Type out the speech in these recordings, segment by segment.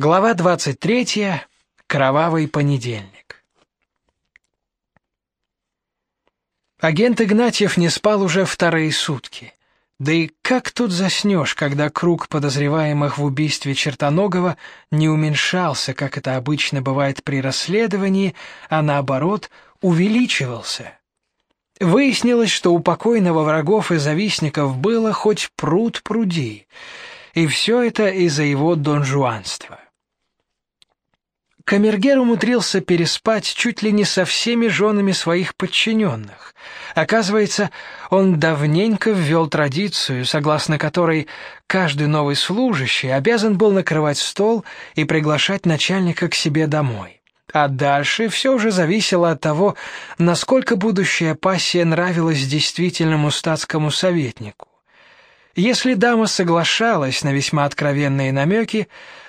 Глава 23. Кровавый понедельник. Агент Игнатьев не спал уже вторые сутки. Да и как тут заснешь, когда круг подозреваемых в убийстве Чертоногова не уменьшался, как это обычно бывает при расследовании, а наоборот, увеличивался. Выяснилось, что у покойного врагов и завистников было хоть пруд пруди, и все это из-за его донжуанства. Камергер умудрился переспать чуть ли не со всеми женами своих подчиненных. Оказывается, он давненько ввел традицию, согласно которой каждый новый служащий обязан был накрывать стол и приглашать начальника к себе домой. А дальше все уже зависело от того, насколько будущая пассия нравилась действительному статскому советнику. Если дама соглашалась на весьма откровенные намеки,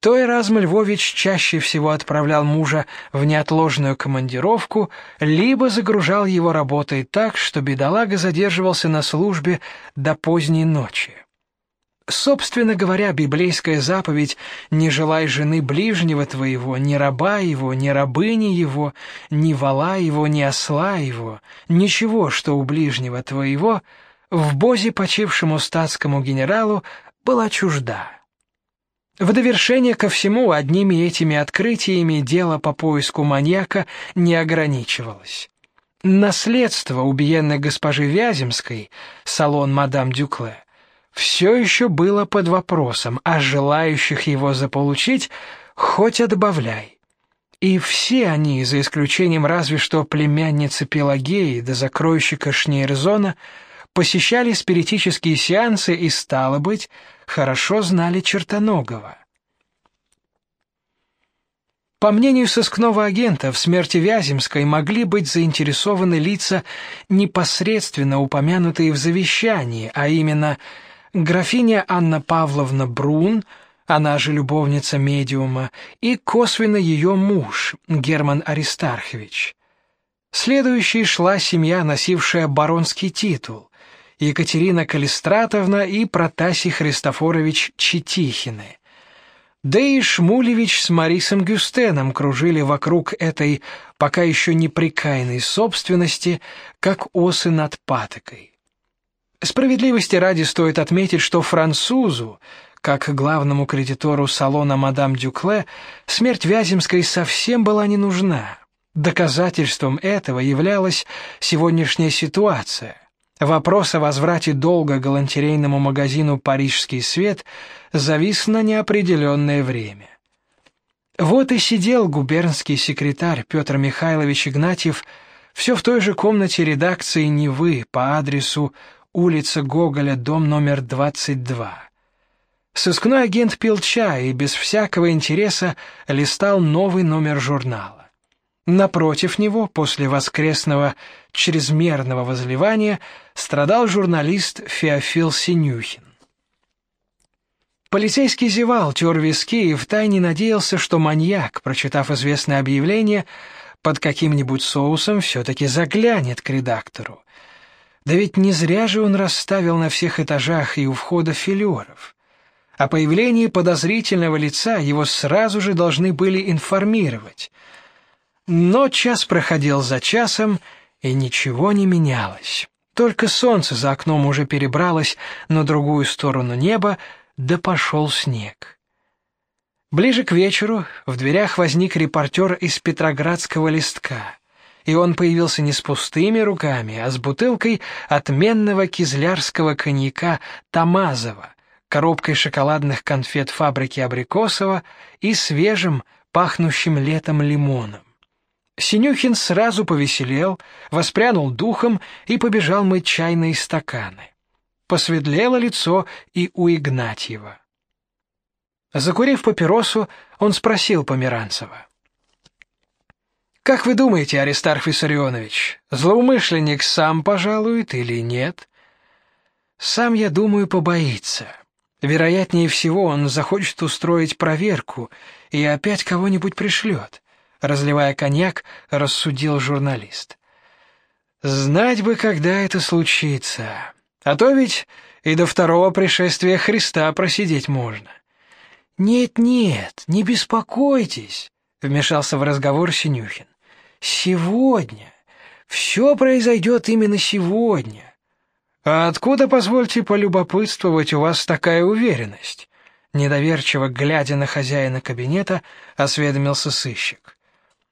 то Эразм Львович чаще всего отправлял мужа в неотложную командировку, либо загружал его работой так, что бедолага задерживался на службе до поздней ночи. Собственно говоря, библейская заповедь «Не желай жены ближнего твоего, ни раба его, ни рабыни его, ни вала его, ни осла его, ничего, что у ближнего твоего», в бозе почившему статскому генералу была чужда. В довершение ко всему, одними этими открытиями дело по поиску маньяка не ограничивалось. Наследство убиенной госпожи Вяземской, салон мадам Дюкле, все еще было под вопросом, а желающих его заполучить хоть отбавляй. И все они, за исключением разве что племянницы Пелагеи да закройщика Шнейрзона, посещали спиритические сеансы и стало быть, хорошо знали Чертоногова. По мнению сыскного агента, в смерти Вяземской могли быть заинтересованы лица, непосредственно упомянутые в завещании, а именно графиня Анна Павловна Брун, она же любовница медиума, и косвенно ее муж, Герман Аристархович. Следующей шла семья, носившая баронский титул. Екатерина Калистратовна и Протасий Христофорович Четихины. Да и Шмулевич с Марисом Гюстеном кружили вокруг этой пока еще неприкаянной собственности, как осы над патокой. Справедливости ради стоит отметить, что французу, как главному кредитору салона мадам Дюкле, смерть Вяземской совсем была не нужна. Доказательством этого являлась сегодняшняя ситуация. Вопрос о возврате долга галантерейному магазину Парижский свет завис на неопределенное время. Вот и сидел губернский секретарь Петр Михайлович Игнатьев все в той же комнате редакции Невы по адресу улица Гоголя, дом номер 22. Сыскной агент пил чай и без всякого интереса листал новый номер журнала. Напротив него, после воскресного чрезмерного возливания, страдал журналист Феофил Синюхин. Полицейский зевал, тер виски и втайне надеялся, что маньяк, прочитав известное объявление, под каким-нибудь соусом все-таки заглянет к редактору. Да ведь не зря же он расставил на всех этажах и у входа филеров. О появлении подозрительного лица его сразу же должны были информировать — но час проходил за часом, и ничего не менялось. Только солнце за окном уже перебралось на другую сторону неба, да пошел снег. Ближе к вечеру в дверях возник репортер из Петроградского листка, и он появился не с пустыми руками, а с бутылкой отменного кизлярского коньяка Тамазова, коробкой шоколадных конфет фабрики Абрикосова и свежим, пахнущим летом лимоном. Синюхин сразу повеселел, воспрянул духом и побежал мыть чайные стаканы. Посветлело лицо и у Игнатьева. Закурив папиросу, он спросил Померанцева: Как вы думаете, Аристарх Виссарионович, злоумышленник сам пожалует или нет? Сам, я думаю, побоится. Вероятнее всего, он захочет устроить проверку и опять кого-нибудь пришлет разливая коньяк, рассудил журналист. Знать бы, когда это случится. А то ведь и до второго пришествия Христа просидеть можно. «Нет-нет, не беспокойтесь», — вмешался в разговор Синюхин. «Сегодня. Все произойдет именно сегодня». «А откуда, позвольте полюбопытствовать, у вас такая уверенность?» Недоверчиво глядя на хозяина кабинета, осведомился сыщик.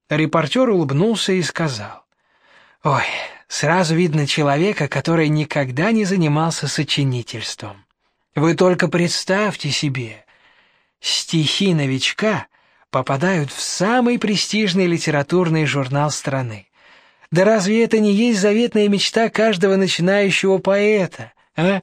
Репортер улыбнулся и сказал. «Ой, сразу видно человека, который никогда не занимался сочинительством. Вы только представьте себе, стихи новичка попадают в самый престижный литературный журнал страны. Да разве это не есть заветная мечта каждого начинающего поэта, а?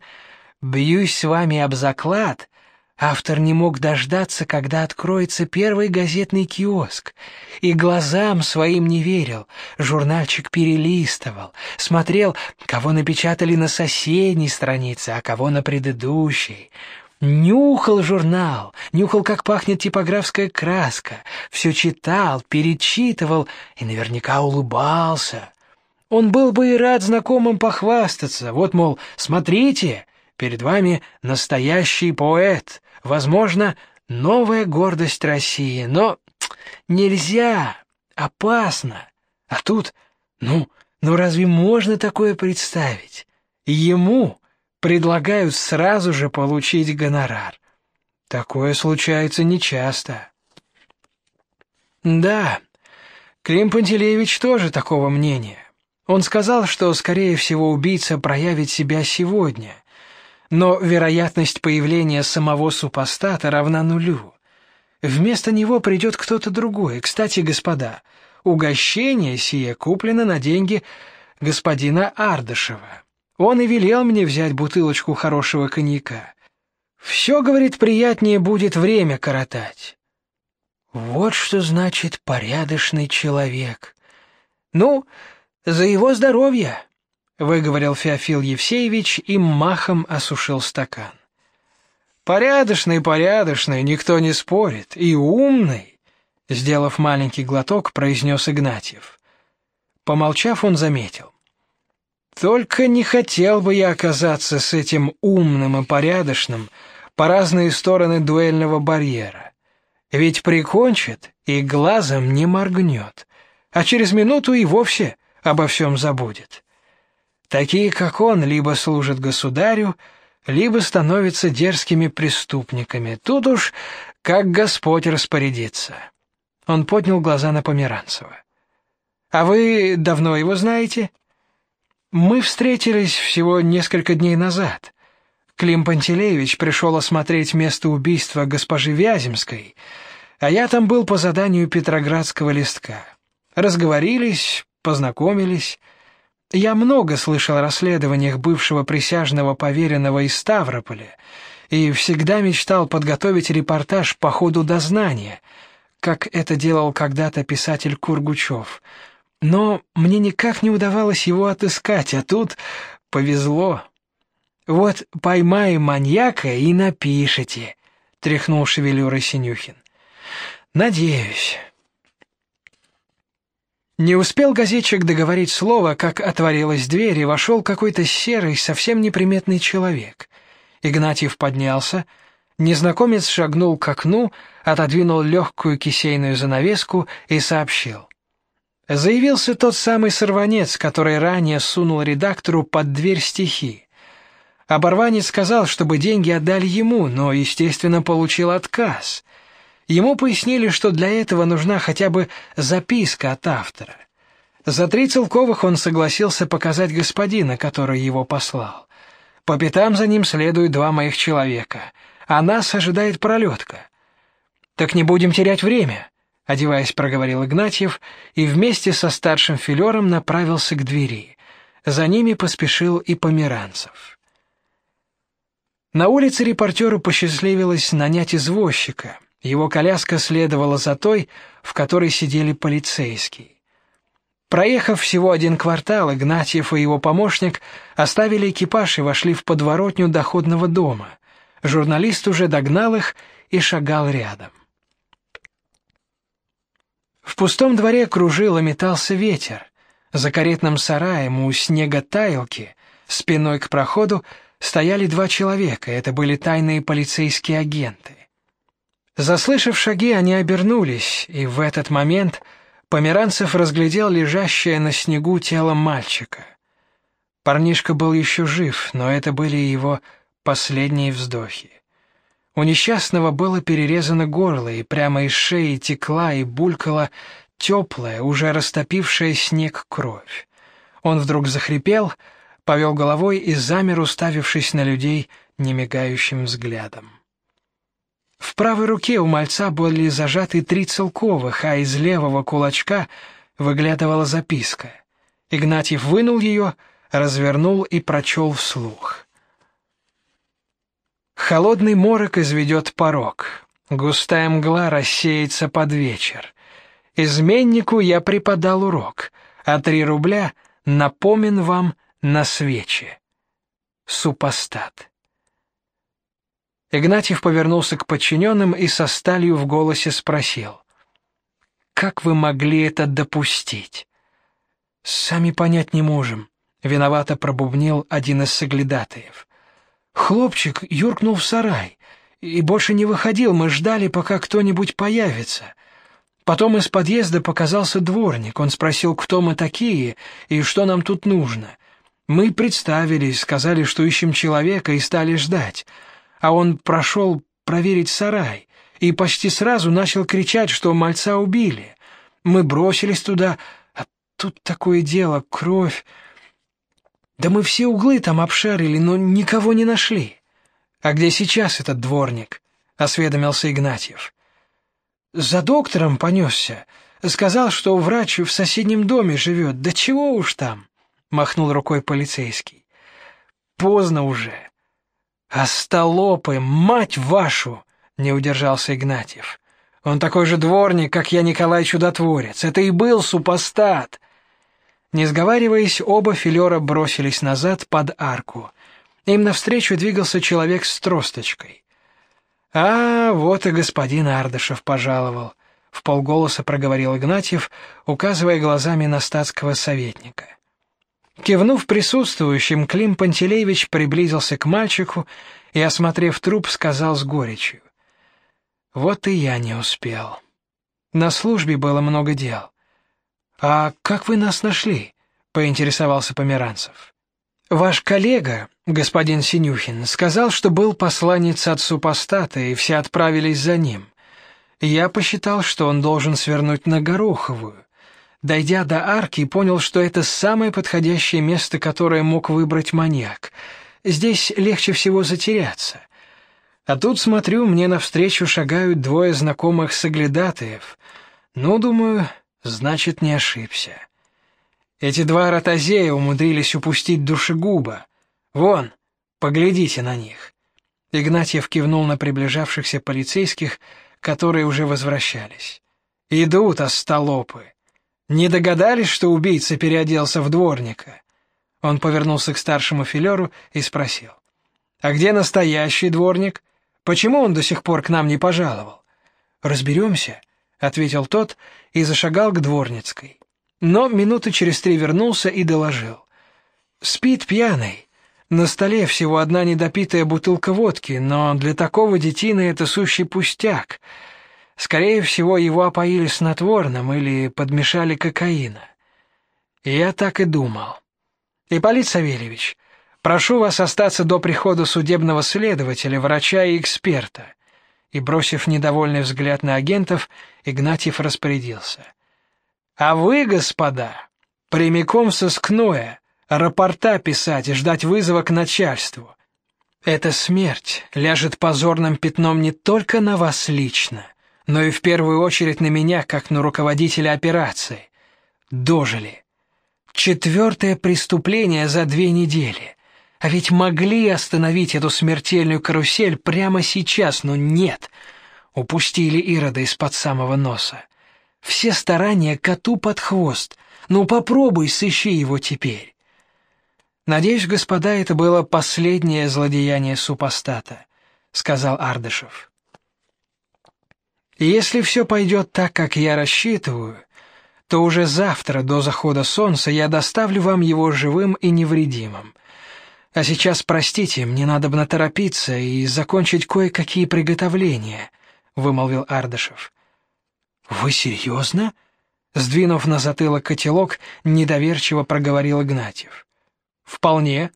Бьюсь с вами об заклад, Автор не мог дождаться, когда откроется первый газетный киоск, и глазам своим не верил. Журнальчик перелистывал, смотрел, кого напечатали на соседней странице, а кого на предыдущей. Нюхал журнал, нюхал, как пахнет типографская краска, все читал, перечитывал и наверняка улыбался. Он был бы и рад знакомым похвастаться. Вот, мол, смотрите, перед вами настоящий поэт, возможно, новая гордость России, но нельзя, опасно. А тут, ну, ну разве можно такое представить? Ему предлагают сразу же получить гонорар. Такое случается нечасто. Да, Клим Пантелеевич тоже такого мнения. Он сказал, что, скорее всего, убийца проявит себя сегодня, но вероятность появления самого супостата равна нулю. Вместо него придет кто-то другой. Кстати, господа, угощение сие куплено на деньги господина Ардышева. Он и велел мне взять бутылочку хорошего коньяка. Все, говорит, приятнее будет время коротать. Вот что значит порядочный человек. Ну, за его здоровье выговорил Феофил Евсеевич и махом осушил стакан. Порядочный, порядочный, никто не спорит, и умный, сделав маленький глоток, произнес Игнатьев. Помолчав, он заметил: только не хотел бы я оказаться с этим умным и порядочным по разные стороны дуэльного барьера. Ведь прикончит и глазом не моргнет, а через минуту и вовсе обо всем забудет. Такие, как он, либо служат государю, либо становятся дерзкими преступниками. Тут уж как Господь распорядится. Он поднял глаза на Померанцева. А вы давно его знаете? Мы встретились всего несколько дней назад. Клим Пантелеевич пришел осмотреть место убийства госпожи Вяземской, а я там был по заданию Петроградского листка. Разговорились, познакомились. Я много слышал о расследованиях бывшего присяжного поверенного из Ставрополя и всегда мечтал подготовить репортаж по ходу дознания, как это делал когда-то писатель Кургучев. Но мне никак не удавалось его отыскать, а тут повезло. Вот поймаем маньяка и напишите, тряхнул шевелюрой Синюхин. Надеюсь. Не успел газетчик договорить слово, как отворилась дверь, и вошел какой-то серый, совсем неприметный человек. Игнатьев поднялся, незнакомец шагнул к окну, отодвинул легкую кисейную занавеску и сообщил: Заявился тот самый сорванец, который ранее сунул редактору под дверь стихи. Оборванец сказал, чтобы деньги отдали ему, но, естественно, получил отказ. Ему пояснили, что для этого нужна хотя бы записка от автора. За три целковых он согласился показать господина, который его послал. По пятам за ним следуют два моих человека, а нас ожидает пролетка. Так не будем терять время, одеваясь, проговорил Игнатьев и вместе со старшим филером направился к двери. За ними поспешил и Померанцев. На улице репортеру посчастливилось нанять извозчика. Его коляска следовала за той, в которой сидели полицейские. Проехав всего один квартал, Игнатьев и его помощник оставили экипаж и вошли в подворотню доходного дома. Журналист уже догнал их и шагал рядом. В пустом дворе кружил и метался ветер. За каретным сараем у снеготаилки, спиной к проходу, стояли два человека. Это были тайные полицейские агенты. Заслышав шаги, они обернулись, и в этот момент Померанцев разглядел лежащее на снегу тело мальчика. Парнишка был еще жив, но это были его последние вздохи. У несчастного было перерезано горло, и прямо из шеи текла и булькала теплая, уже растопившая снег кровь. Он вдруг захрипел, повел головой и замер, уставившись на людей немигающим взглядом. В правой руке у мальца были зажаты три целковых, а из левого кулачка выглядывала записка. Игнатьев вынул ее, развернул и прочел вслух. Холодный морок изведет порог, густая мгла рассеется под вечер. Изменнику я преподал урок, а три рубля напомин вам на свече. Супостат. Игнатьев повернулся к подчиненным и со сталью в голосе спросил: "Как вы могли это допустить?" "Сами понять не можем", виновато пробубнил один из соглядатаев. "Хлопчик юркнул в сарай и больше не выходил, мы ждали, пока кто-нибудь появится. Потом из подъезда показался дворник. Он спросил, кто мы такие и что нам тут нужно. Мы представились, сказали, что ищем человека и стали ждать а он прошел проверить сарай и почти сразу начал кричать, что мальца убили. Мы бросились туда, а тут такое дело, кровь. Да мы все углы там обшарили, но никого не нашли. А где сейчас этот дворник? осведомился Игнатьев. За доктором понесся. Сказал, что врач в соседнем доме живет. Да чего уж там, махнул рукой полицейский. Поздно уже. «Остолопы, мать вашу!» — не удержался Игнатьев. «Он такой же дворник, как я Николай Чудотворец. Это и был супостат!» Не сговариваясь, оба филера бросились назад под арку. Им навстречу двигался человек с тросточкой. «А, вот и господин Ардышев пожаловал», — в полголоса проговорил Игнатьев, указывая глазами на статского советника. Кивнув присутствующим, Клим Пантелеевич приблизился к мальчику и, осмотрев труп, сказал с горечью: "Вот и я не успел. На службе было много дел. А как вы нас нашли?" поинтересовался Померанцев. Ваш коллега, господин Синюхин, сказал, что был посланец от супостата, и все отправились за ним. Я посчитал, что он должен свернуть на Гороховую. Дойдя до арки, понял, что это самое подходящее место, которое мог выбрать маньяк. Здесь легче всего затеряться. А тут смотрю, мне навстречу шагают двое знакомых соглядатаев. Ну, думаю, значит, не ошибся. Эти два ротозея умудрились упустить душегуба. Вон, поглядите на них. Игнатьев кивнул на приближавшихся полицейских, которые уже возвращались. Идут остолопы. Не догадались, что убийца переоделся в дворника? Он повернулся к старшему филеру и спросил: "А где настоящий дворник? Почему он до сих пор к нам не пожаловал?" «Разберемся», — ответил тот и зашагал к дворницкой. Но минуты через три вернулся и доложил: "Спит пьяный. На столе всего одна недопитая бутылка водки, но для такого детины это сущий пустяк. Скорее всего, его опоили снотворным или подмешали кокаина. Я так и думал. Ипполит Савельевич, прошу вас остаться до прихода судебного следователя, врача и эксперта. И бросив недовольный взгляд на агентов, Игнатьев распорядился: "А вы, господа, прямиком в сыскное, рапорта писать и ждать вызова к начальству. Эта смерть ляжет позорным пятном не только на вас лично, но и в первую очередь на меня, как на руководителя операции. Дожили. Четвертое преступление за две недели. А ведь могли остановить эту смертельную карусель прямо сейчас, но нет. Упустили Ирода из-под самого носа. Все старания коту под хвост. Ну попробуй сыщи его теперь. Надеюсь, господа, это было последнее злодеяние супостата, сказал Ардышев. Если все пойдет так, как я рассчитываю, то уже завтра до захода солнца я доставлю вам его живым и невредимым. А сейчас, простите, мне надо бы наторопиться и закончить кое-какие приготовления. вымолвил Ардашев. Вы серьезно?» Сдвинув на затылок котелок, недоверчиво проговорил Игнатьев. Вполне.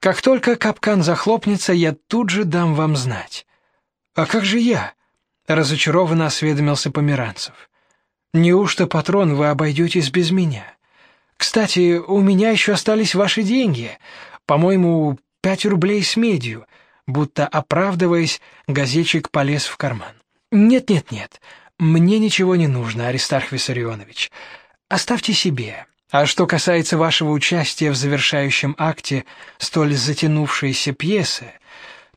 Как только капкан захлопнется, я тут же дам вам знать. А как же я? Разочарованно осведомился Померанцев. Неужто, патрон, вы обойдетесь без меня? Кстати, у меня еще остались ваши деньги. По-моему, пять рублей с медью. Будто оправдываясь, газетчик полез в карман. Нет, нет, нет. Мне ничего не нужно, Аристарх Виссарионович. Оставьте себе. А что касается вашего участия в завершающем акте столь затянувшейся пьесы,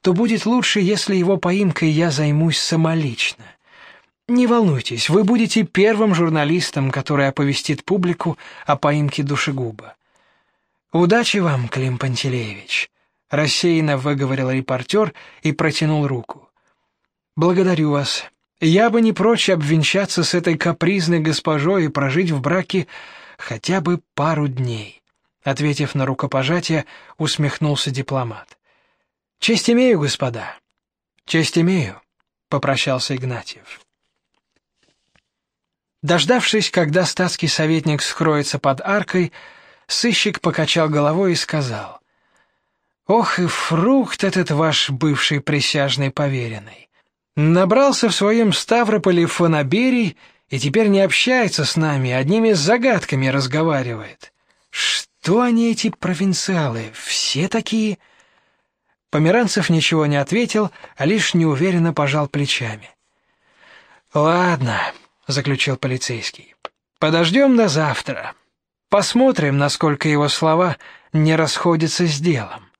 то будет лучше, если его поимкой я займусь самолично. Не волнуйтесь, вы будете первым журналистом, который оповестит публику о поимке душегуба. Удачи вам, Клим Пантелеевич, рассеянно выговорил репортер и протянул руку. Благодарю вас. Я бы не прочь обвенчаться с этой капризной госпожой и прожить в браке хотя бы пару дней. Ответив на рукопожатие, усмехнулся дипломат. Честь имею, господа. Честь имею, попрощался Игнатьев. Дождавшись, когда статский советник скроется под аркой, сыщик покачал головой и сказал: "Ох и фрукт этот ваш бывший присяжный поверенный. Набрался в своем Ставрополе фоноберий и теперь не общается с нами, одними загадками разговаривает. Что они эти провинциалы, все такие? Померанцев ничего не ответил, а лишь неуверенно пожал плечами. Ладно, заключил полицейский. Подождем до завтра. Посмотрим, насколько его слова не расходятся с делом.